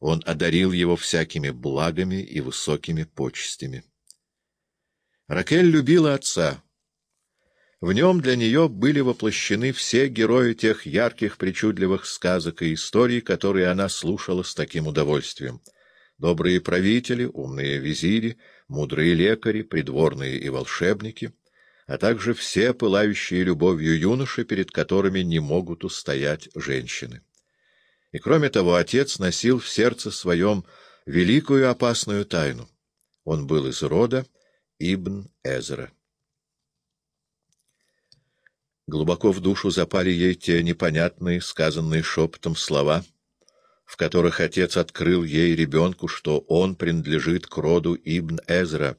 он одарил его всякими благами и высокими почестями. Ракель любила отца. В нем для нее были воплощены все герои тех ярких, причудливых сказок и историй, которые она слушала с таким удовольствием. Добрые правители, умные визири, мудрые лекари, придворные и волшебники, а также все пылающие любовью юноши, перед которыми не могут устоять женщины. И кроме того, отец носил в сердце своем великую опасную тайну. Он был из рода Ибн Эзра. Глубоко в душу запали ей те непонятные, сказанные шепотом слова, в которых отец открыл ей ребенку, что он принадлежит к роду Ибн Эзра.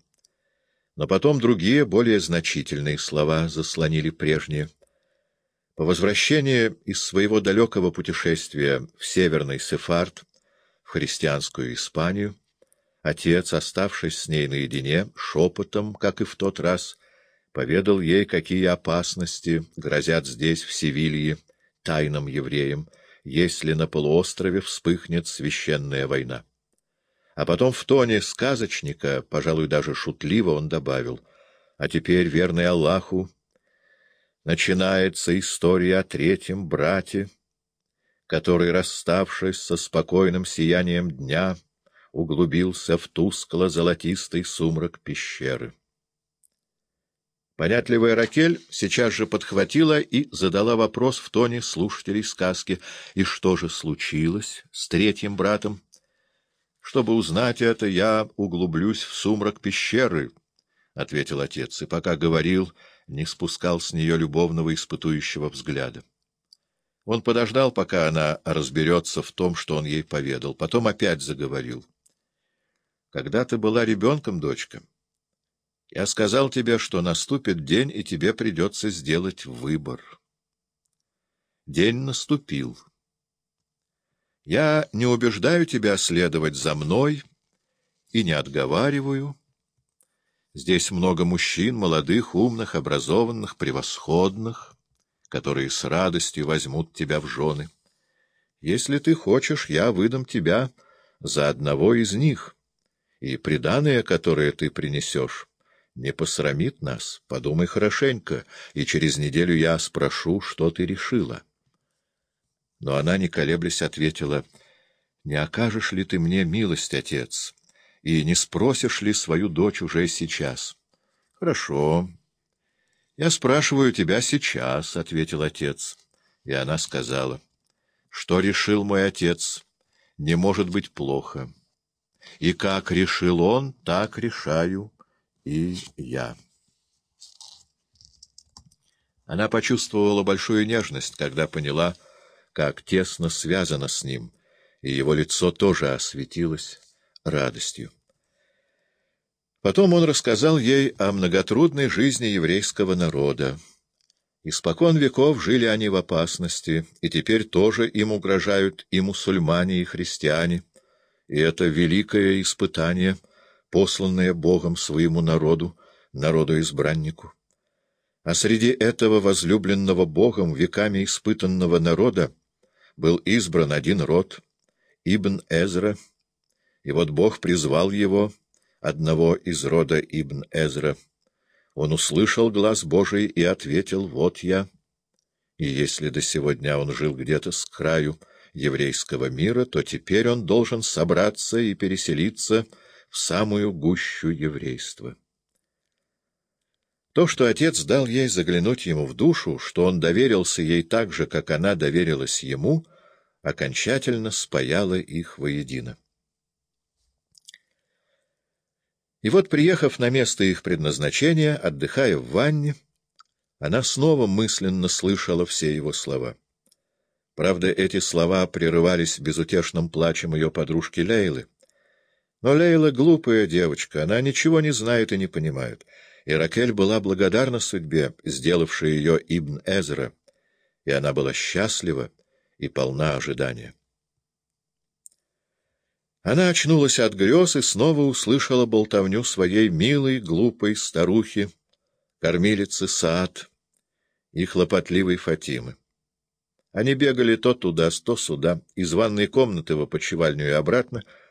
Но потом другие, более значительные слова заслонили прежние — по возвращении из своего далекого путешествия в Северный Сефард, в христианскую Испанию, отец, оставшись с ней наедине, шепотом, как и в тот раз, поведал ей, какие опасности грозят здесь, в Севилье, тайным евреям, если на полуострове вспыхнет священная война. А потом в тоне сказочника, пожалуй, даже шутливо, он добавил, «А теперь, верный Аллаху, начинается история о третьем брате, который, расставшись со спокойным сиянием дня, углубился в тускло-золотистый сумрак пещеры. Понятливая Ракель сейчас же подхватила и задала вопрос в тоне слушателей сказки. И что же случилось с третьим братом? Чтобы узнать это, я углублюсь в сумрак пещеры, — ответил отец, и пока говорил, не спускал с нее любовного испытующего взгляда. Он подождал, пока она разберется в том, что он ей поведал, потом опять заговорил. — Когда ты была ребенком, дочка, я сказал тебе, что наступит день, и тебе придется сделать выбор. День наступил. Я не убеждаю тебя следовать за мной и не отговариваю, Здесь много мужчин, молодых, умных, образованных, превосходных, которые с радостью возьмут тебя в жены. Если ты хочешь, я выдам тебя за одного из них, и приданое, которое ты принесешь, не посрамит нас. Подумай хорошенько, и через неделю я спрошу, что ты решила. Но она, не колеблясь, ответила, — Не окажешь ли ты мне милость, отец? — и не спросишь ли свою дочь уже сейчас? — Хорошо. — Я спрашиваю тебя сейчас, — ответил отец. И она сказала, — что решил мой отец, не может быть плохо. И как решил он, так решаю и я. Она почувствовала большую нежность, когда поняла, как тесно связано с ним, и его лицо тоже осветилось радостью. Потом он рассказал ей о многотрудной жизни еврейского народа. Испокон веков жили они в опасности, и теперь тоже им угрожают и мусульмане, и христиане, и это великое испытание, посланное Богом своему народу, народу-избраннику. А среди этого возлюбленного Богом, веками испытанного народа, был избран один род — Ибн Эзра, и вот Бог призвал его — одного из рода Ибн Эзра. Он услышал глаз Божий и ответил «Вот я». И если до сегодня он жил где-то с краю еврейского мира, то теперь он должен собраться и переселиться в самую гущу еврейства. То, что отец дал ей заглянуть ему в душу, что он доверился ей так же, как она доверилась ему, окончательно спаяло их воедино. И вот, приехав на место их предназначения, отдыхая в ванне, она снова мысленно слышала все его слова. Правда, эти слова прерывались безутешным плачем ее подружки Лейлы. Но Лейла — глупая девочка, она ничего не знает и не понимает. И Ракель была благодарна судьбе, сделавшей ее Ибн Эзра, и она была счастлива и полна ожидания. Она очнулась от грез и снова услышала болтовню своей милой, глупой старухи, кормилицы Саад и хлопотливой Фатимы. Они бегали то туда, то сюда, из ванной комнаты в опочивальню и обратно,